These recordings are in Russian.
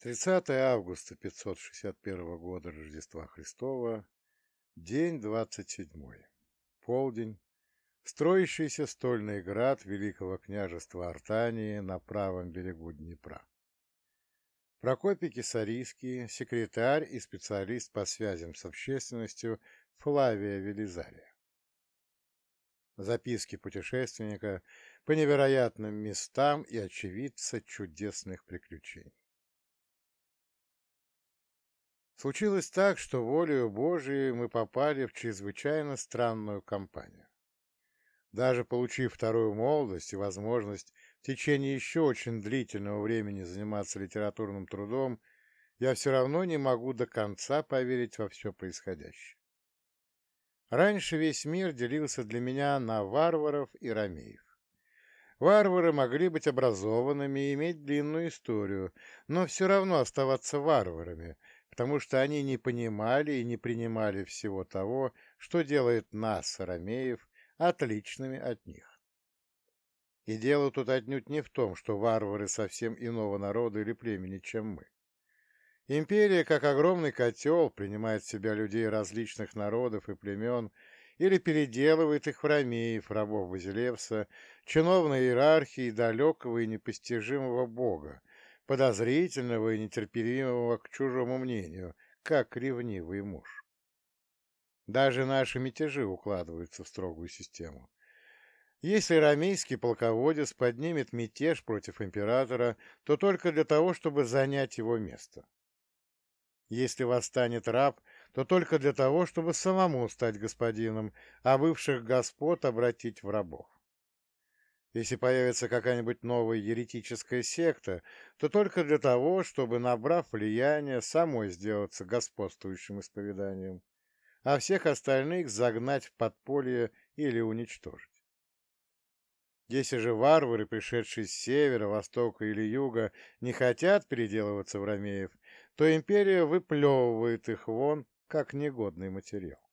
30 августа 561 года Рождества Христова, день 27, полдень, строящийся стольный град Великого княжества Артании на правом берегу Днепра. Прокопий Кисарийский, секретарь и специалист по связям с общественностью Флавия Велизария. Записки путешественника по невероятным местам и очевидца чудесных приключений. Случилось так, что волею Божией мы попали в чрезвычайно странную компанию. Даже получив вторую молодость и возможность в течение еще очень длительного времени заниматься литературным трудом, я все равно не могу до конца поверить во все происходящее. Раньше весь мир делился для меня на варваров и ромеев. Варвары могли быть образованными и иметь длинную историю, но все равно оставаться варварами, потому что они не понимали и не принимали всего того, что делает нас, арамеев, отличными от них. И дело тут отнюдь не в том, что варвары совсем иного народа или племени, чем мы. Империя, как огромный котел, принимает в себя людей различных народов и племен или переделывает их в ромеев, рабов Базилевса, чиновной иерархии далекого и непостижимого бога, подозрительного и нетерпеливого к чужому мнению, как ревнивый муж. Даже наши мятежи укладываются в строгую систему. Если рамейский полководец поднимет мятеж против императора, то только для того, чтобы занять его место. Если восстанет раб, то только для того, чтобы самому стать господином, а бывших господ обратить в рабов. Если появится какая-нибудь новая еретическая секта, то только для того, чтобы, набрав влияние, самой сделаться господствующим исповеданием, а всех остальных загнать в подполье или уничтожить. Если же варвары, пришедшие с севера, востока или юга, не хотят переделываться в ромеев, то империя выплевывает их вон, как негодный материал.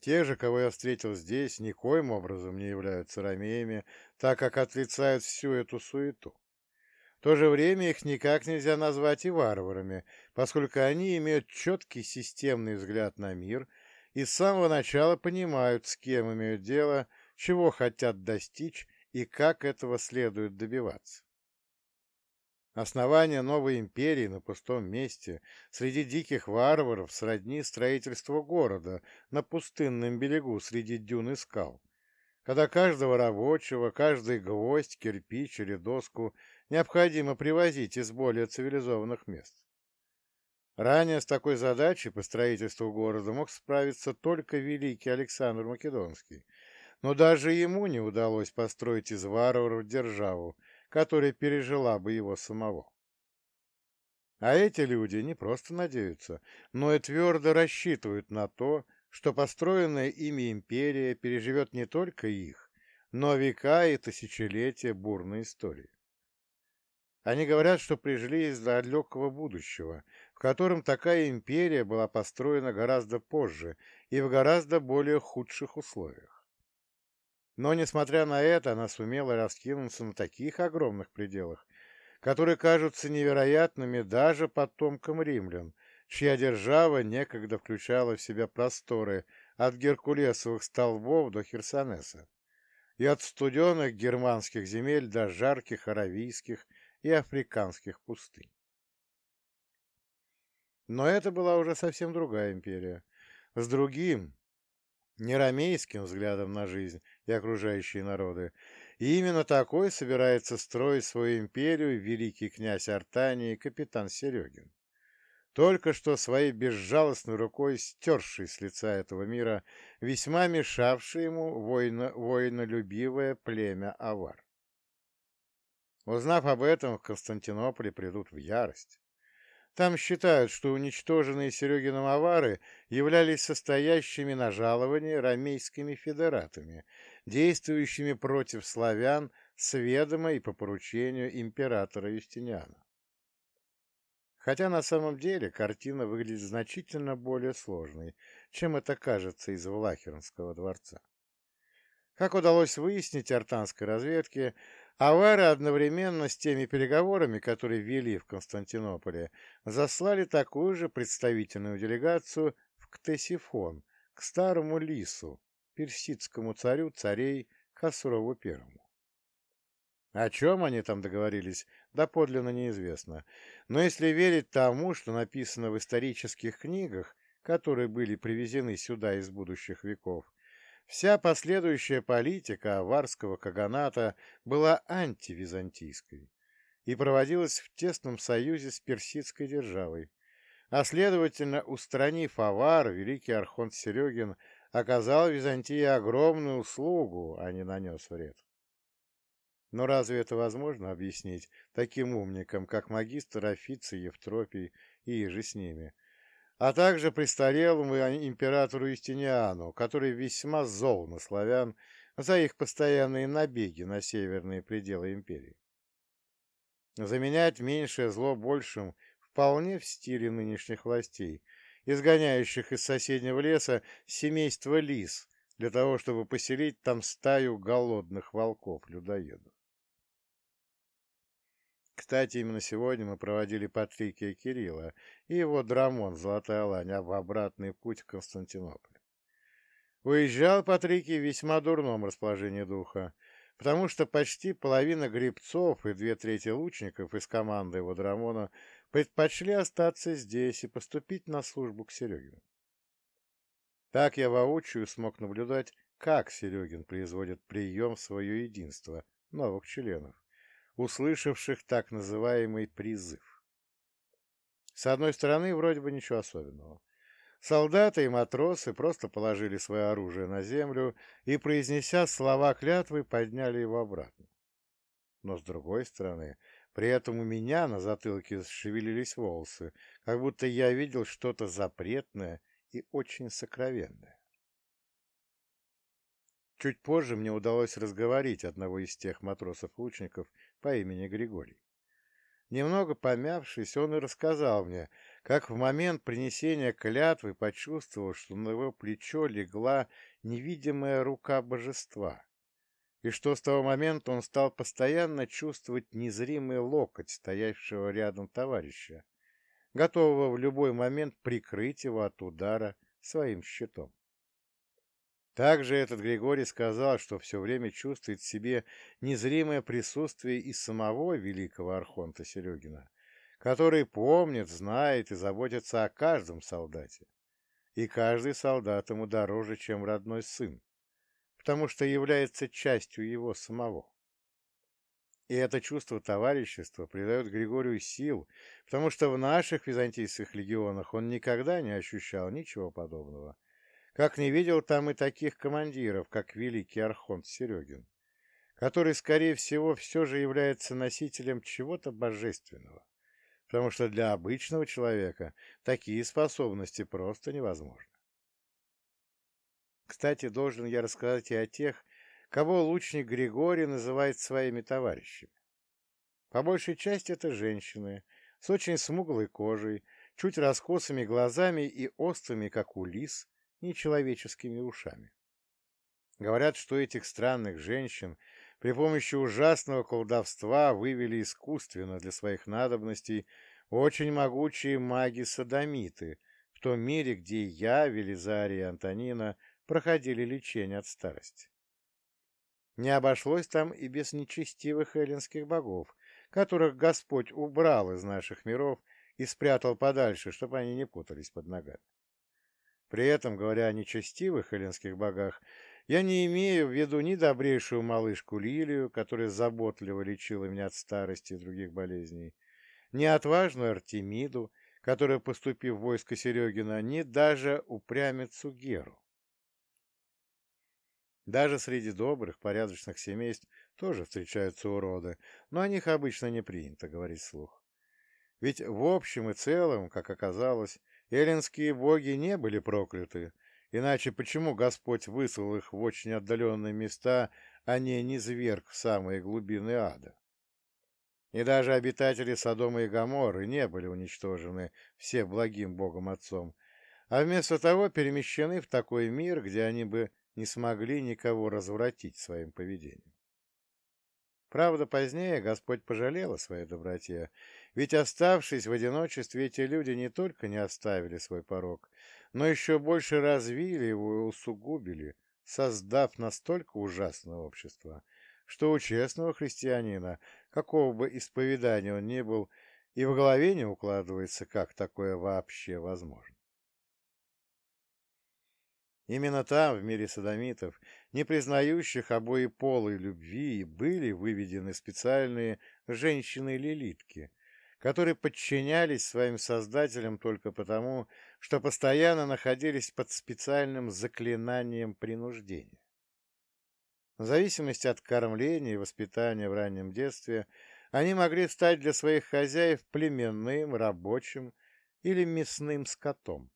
Те же, кого я встретил здесь, никоим образом не являются ромеями, так как отрицают всю эту суету. В то же время их никак нельзя назвать и варварами, поскольку они имеют четкий системный взгляд на мир и с самого начала понимают, с кем имеют дело, чего хотят достичь и как этого следует добиваться. Основание новой империи на пустом месте среди диких варваров сродни строительству города на пустынном берегу среди дюн и скал, когда каждого рабочего, каждый гвоздь, кирпич или доску необходимо привозить из более цивилизованных мест. Ранее с такой задачей по строительству города мог справиться только великий Александр Македонский, но даже ему не удалось построить из варваров державу, которая пережила бы его самого. А эти люди не просто надеются, но и твердо рассчитывают на то, что построенная ими империя переживет не только их, но века и тысячелетия бурной истории. Они говорят, что прижили из далекого будущего, в котором такая империя была построена гораздо позже и в гораздо более худших условиях. Но, несмотря на это, она сумела раскинуться на таких огромных пределах, которые кажутся невероятными даже потомкам римлян, чья держава некогда включала в себя просторы от Геркулесовых столбов до Херсонеса и от студенных германских земель до жарких аравийских и африканских пустынь. Но это была уже совсем другая империя, с другим, нерамейским взглядом на жизнь и окружающие народы. И именно такой собирается строить свою империю великий князь Артании капитан Серегин. Только что своей безжалостной рукой стерший с лица этого мира весьма мешавший ему воино, воинолюбивое племя Авар. Узнав об этом, в Константинополе придут в ярость. Там считают, что уничтоженные Серегином авары являлись состоящими на жаловании рамейскими федератами, действующими против славян с ведома и по поручению императора Юстиниана. Хотя на самом деле картина выглядит значительно более сложной, чем это кажется из Влахернского дворца. Как удалось выяснить артанской разведке, Авары одновременно с теми переговорами, которые вели в Константинополе, заслали такую же представительную делегацию в Ктесифон, к старому Лису, персидскому царю царей Хасрову Первому. О чем они там договорились, доподлинно неизвестно, но если верить тому, что написано в исторических книгах, которые были привезены сюда из будущих веков, Вся последующая политика аварского каганата была антивизантийской и проводилась в тесном союзе с персидской державой, а следовательно, устранив авар, великий архонт Серегин оказал Византии огромную услугу, а не нанес вред. Но разве это возможно объяснить таким умникам, как магистр Официй Евтропий и же с ними, а также престарелому императору Юстиниану, который весьма зол на славян за их постоянные набеги на северные пределы империи. Заменять меньшее зло большим вполне в стиле нынешних властей, изгоняющих из соседнего леса семейство лис для того, чтобы поселить там стаю голодных волков-людоедов. Кстати, именно сегодня мы проводили Патрикия Кирилла и его драмон «Золотая лань» в обратный путь в Константинополь. Уезжал Патрикий в весьма дурном расположении духа, потому что почти половина грибцов и две трети лучников из команды его драмона предпочли остаться здесь и поступить на службу к Серегину. Так я воочию смог наблюдать, как Серегин производит прием в свое единство новых членов услышавших так называемый призыв. С одной стороны, вроде бы ничего особенного. Солдаты и матросы просто положили свое оружие на землю и, произнеся слова клятвы, подняли его обратно. Но с другой стороны, при этом у меня на затылке шевелились волосы, как будто я видел что-то запретное и очень сокровенное. Чуть позже мне удалось разговорить одного из тех матросов-лучников по имени Григорий. Немного помявшись, он и рассказал мне, как в момент принесения клятвы почувствовал, что на его плечо легла невидимая рука божества, и что с того момента он стал постоянно чувствовать незримый локоть стоявшего рядом товарища, готового в любой момент прикрыть его от удара своим щитом. Также этот Григорий сказал, что все время чувствует в себе незримое присутствие и самого великого Архонта Серегина, который помнит, знает и заботится о каждом солдате. И каждый солдат ему дороже, чем родной сын, потому что является частью его самого. И это чувство товарищества придает Григорию сил, потому что в наших византийских легионах он никогда не ощущал ничего подобного – как не видел там и таких командиров, как великий Архонт Серегин, который, скорее всего, все же является носителем чего-то божественного, потому что для обычного человека такие способности просто невозможны. Кстати, должен я рассказать и о тех, кого лучник Григорий называет своими товарищами. По большей части это женщины, с очень смуглой кожей, чуть раскосыми глазами и острыми, как у лис, нечеловеческими ушами. Говорят, что этих странных женщин при помощи ужасного колдовства вывели искусственно для своих надобностей очень могучие маги-садомиты в том мире, где я, Велизария Антонина проходили лечение от старости. Не обошлось там и без нечестивых эллинских богов, которых Господь убрал из наших миров и спрятал подальше, чтобы они не путались под ногами. При этом, говоря о нечестивых эллинских богах, я не имею в виду ни добрейшую малышку Лилию, которая заботливо лечила меня от старости и других болезней, ни отважную Артемиду, которая, поступив в войско Серегина, ни даже упрямицу Геру. Даже среди добрых, порядочных семейств тоже встречаются уроды, но о них обычно не принято говорить вслух. Ведь в общем и целом, как оказалось, Эллинские боги не были прокляты, иначе почему Господь выслал их в очень отдаленные места, а не низверг в самые глубины ада? И даже обитатели Содома и Гоморры не были уничтожены все благим Богом Отцом, а вместо того перемещены в такой мир, где они бы не смогли никого развратить своим поведением. Правда, позднее Господь пожалел о своей доброте, ведь, оставшись в одиночестве, эти люди не только не оставили свой порог, но еще больше развили его и усугубили, создав настолько ужасное общество, что у честного христианина, какого бы исповедания он ни был, и в голове не укладывается, как такое вообще возможно. Именно там, в мире садомитов, не признающих обои полой любви, были выведены специальные женщины-лилитки, которые подчинялись своим создателям только потому, что постоянно находились под специальным заклинанием принуждения. В зависимости от кормления и воспитания в раннем детстве они могли стать для своих хозяев племенным, рабочим или мясным скотом,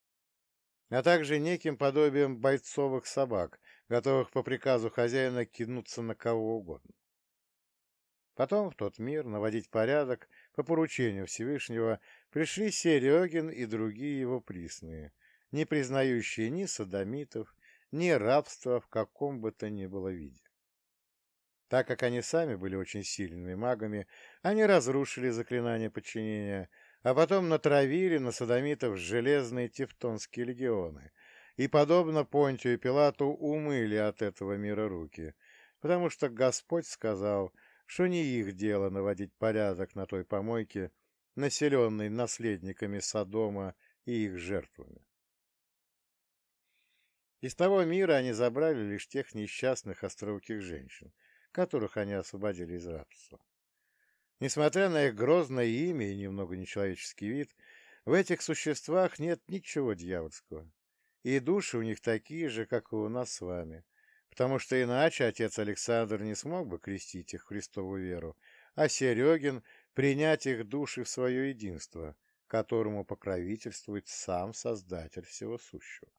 а также неким подобием бойцовых собак, готовых по приказу хозяина кинуться на кого угодно. Потом в тот мир наводить порядок по поручению Всевышнего пришли Серегин и другие его присные, не признающие ни садомитов, ни рабства в каком бы то ни было виде. Так как они сами были очень сильными магами, они разрушили заклинание подчинения, а потом натравили на садомитов железные тевтонские легионы и, подобно Понтию и Пилату, умыли от этого мира руки, потому что Господь сказал, что не их дело наводить порядок на той помойке, населенной наследниками Содома и их жертвами. Из того мира они забрали лишь тех несчастных остроуких женщин, которых они освободили из рабства. Несмотря на их грозное имя и немного нечеловеческий вид, в этих существах нет ничего дьявольского, и души у них такие же, как и у нас с вами, потому что иначе отец Александр не смог бы крестить их в Христову веру, а Серегин принять их души в свое единство, которому покровительствует сам Создатель всего сущего.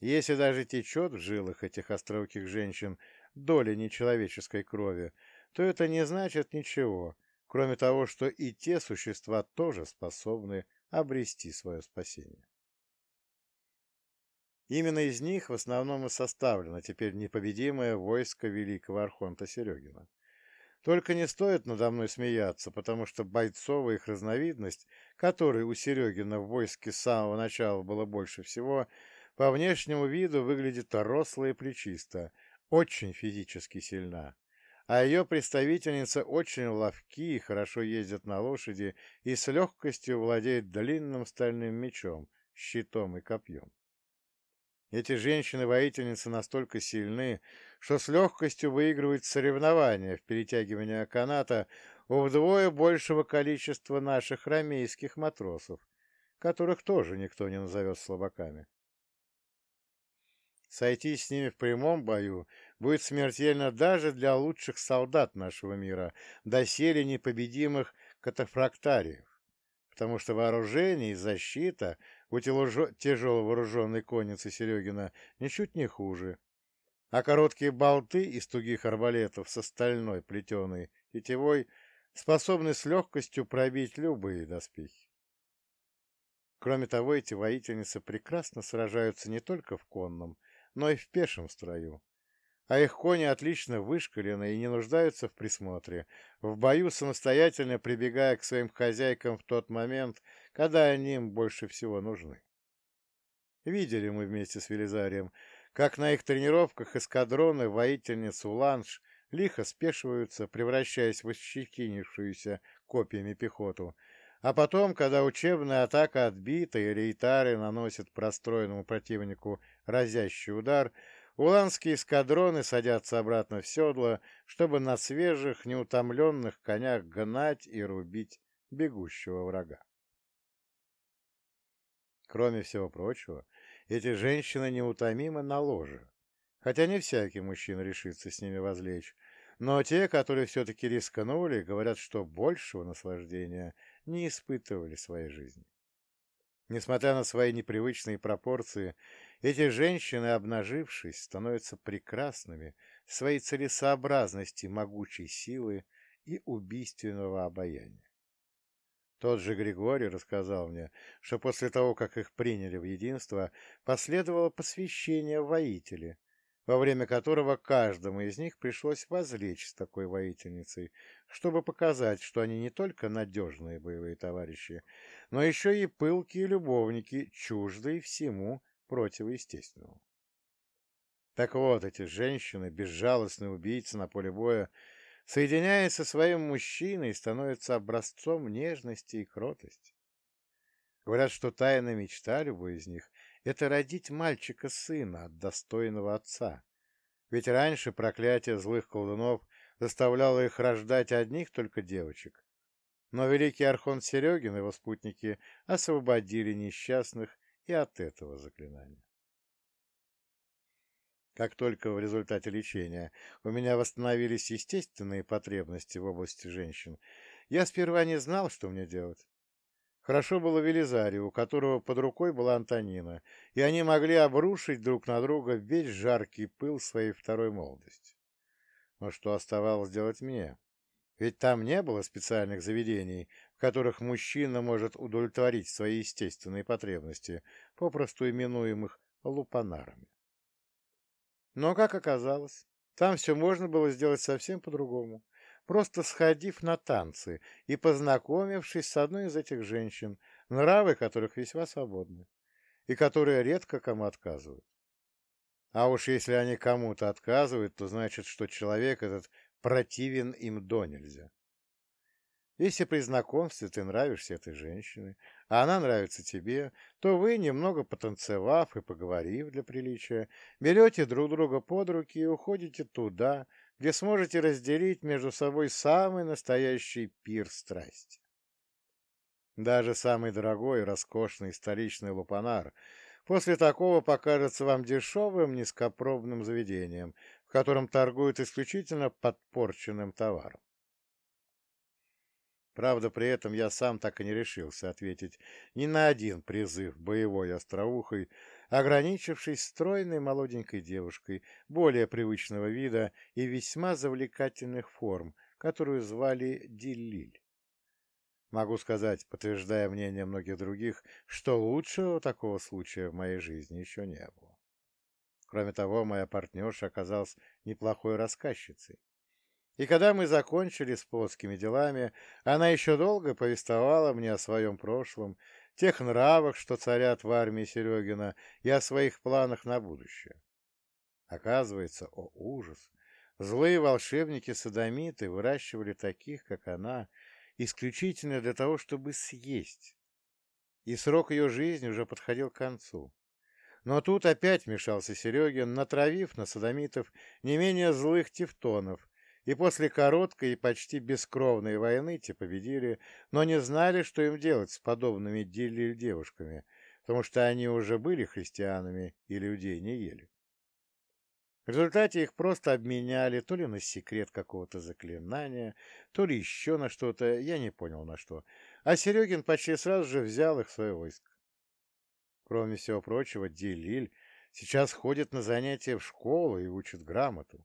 Если даже течет в жилах этих остроуких женщин доля нечеловеческой крови, то это не значит ничего, кроме того, что и те существа тоже способны обрести свое спасение. Именно из них в основном и составлено теперь непобедимое войско великого Архонта Серегина. Только не стоит надо мной смеяться, потому что бойцовая их разновидность, которой у Серегина в войске с самого начала было больше всего, по внешнему виду выглядит росло и плечисто, очень физически сильна, а ее представительница очень ловки хорошо ездят на лошади и с легкостью владеет длинным стальным мечом, щитом и копьем. Эти женщины-воительницы настолько сильны, что с легкостью выигрывают соревнования в перетягивании каната у вдвое большего количества наших ромейских матросов, которых тоже никто не назовет слабаками. Сойти с ними в прямом бою будет смертельно даже для лучших солдат нашего мира, доселе непобедимых катафрактариев, потому что вооружение и защита у тяжело вооруженной конницы Серегина ничуть не хуже, а короткие болты из тугих арбалетов со стальной плетеной тетивой способны с легкостью пробить любые доспехи. Кроме того, эти воительницы прекрасно сражаются не только в конном, но и в пешем строю. А их кони отлично вышкалены и не нуждаются в присмотре, в бою самостоятельно прибегая к своим хозяйкам в тот момент, когда они им больше всего нужны. Видели мы вместе с Велизарием, как на их тренировках эскадроны воительниц Уланж лихо спешиваются, превращаясь в ощетинившуюся копьями пехоту, а потом, когда учебная атака отбита и рейтары наносят простроенному противнику разящий удар, уланские эскадроны садятся обратно в седло, чтобы на свежих, неутомленных конях гнать и рубить бегущего врага. Кроме всего прочего, эти женщины неутомимы на ложе, хотя не всякий мужчина решится с ними возлечь, но те, которые все-таки рискнули, говорят, что большего наслаждения не испытывали в своей жизни. Несмотря на свои непривычные пропорции, эти женщины, обнажившись, становятся прекрасными своей целесообразности, могучей силы и убийственного обаяния. Тот же Григорий рассказал мне, что после того, как их приняли в единство, последовало посвящение воители, во время которого каждому из них пришлось возлечь с такой воительницей, чтобы показать, что они не только надежные боевые товарищи, но еще и пылкие любовники, чуждые всему противоестественному. Так вот, эти женщины, безжалостные убийцы на поле боя, соединяясь со своим мужчиной, становятся образцом нежности и кротости. Говорят, что тайная мечта любой из них — это родить мальчика-сына от достойного отца. Ведь раньше проклятие злых колдунов заставляло их рождать одних только девочек. Но великий Архон Серегин и его спутники освободили несчастных и от этого заклинания. Как только в результате лечения у меня восстановились естественные потребности в области женщин, я сперва не знал, что мне делать. Хорошо было Велизарию, у которого под рукой была Антонина, и они могли обрушить друг на друга весь жаркий пыл своей второй молодости. Но что оставалось делать мне? Ведь там не было специальных заведений, в которых мужчина может удовлетворить свои естественные потребности, попросту именуемых лупанарами. Но, как оказалось, там все можно было сделать совсем по-другому просто сходив на танцы и познакомившись с одной из этих женщин, нравы которых весьма свободны, и которые редко кому отказывают. А уж если они кому-то отказывают, то значит, что человек этот противен им до нельзя. Если при знакомстве ты нравишься этой женщине, а она нравится тебе, то вы, немного потанцевав и поговорив для приличия, берете друг друга под руки и уходите туда, где сможете разделить между собой самый настоящий пир страсти. Даже самый дорогой роскошный столичный лупанар после такого покажется вам дешевым низкопробным заведением, в котором торгуют исключительно подпорченным товаром. Правда, при этом я сам так и не решился ответить ни на один призыв боевой остроухой, ограничившись стройной молоденькой девушкой, более привычного вида и весьма завлекательных форм, которую звали Диллиль. Могу сказать, подтверждая мнение многих других, что лучшего такого случая в моей жизни еще не было. Кроме того, моя партнерша оказалась неплохой рассказчицей. И когда мы закончили с плотскими делами, она еще долго повествовала мне о своем прошлом, тех нравах, что царят в армии Серегина, и о своих планах на будущее. Оказывается, о ужас, злые волшебники-садомиты выращивали таких, как она, исключительно для того, чтобы съесть. И срок ее жизни уже подходил к концу. Но тут опять вмешался Серегин, натравив на садомитов не менее злых тевтонов, и после короткой и почти бескровной войны те победили, но не знали, что им делать с подобными девушками, потому что они уже были христианами и людей не ели. В результате их просто обменяли то ли на секрет какого-то заклинания, то ли еще на что-то, я не понял на что, а Серегин почти сразу же взял их в свое войско. Кроме всего прочего, Дилиль сейчас ходит на занятия в школу и учит грамоту.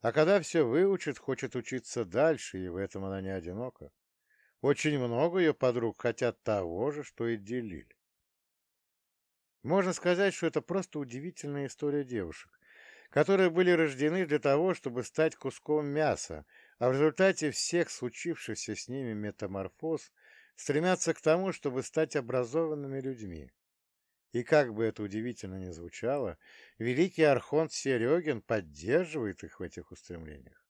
А когда все выучит, хочет учиться дальше, и в этом она не одинока. Очень много ее подруг хотят того же, что и Делиль. Можно сказать, что это просто удивительная история девушек, которые были рождены для того, чтобы стать куском мяса, а в результате всех случившихся с ними метаморфоз стремятся к тому, чтобы стать образованными людьми. И как бы это удивительно ни звучало, великий архонт Серегин поддерживает их в этих устремлениях.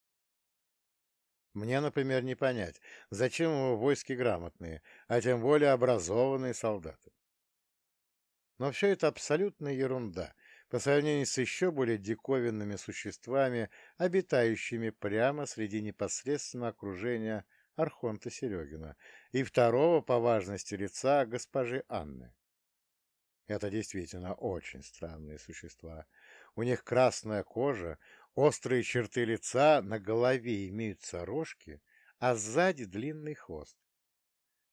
Мне, например, не понять, зачем его войски грамотные, а тем более образованные солдаты. Но все это абсолютная ерунда по сравнению с еще более диковинными существами, обитающими прямо среди непосредственного окружения Архонта Серегина и второго по важности лица госпожи Анны. Это действительно очень странные существа. У них красная кожа, острые черты лица, на голове имеются рожки, а сзади длинный хвост.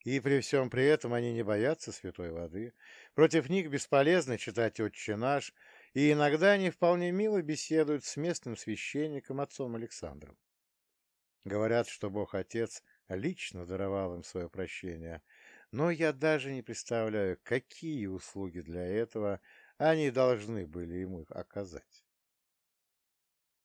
И при всем при этом они не боятся святой воды. Против них бесполезно читать «Отче наш», и иногда они вполне мило беседуют с местным священником отцом Александром. Говорят, что Бог-Отец лично даровал им свое прощение, но я даже не представляю, какие услуги для этого они должны были ему оказать.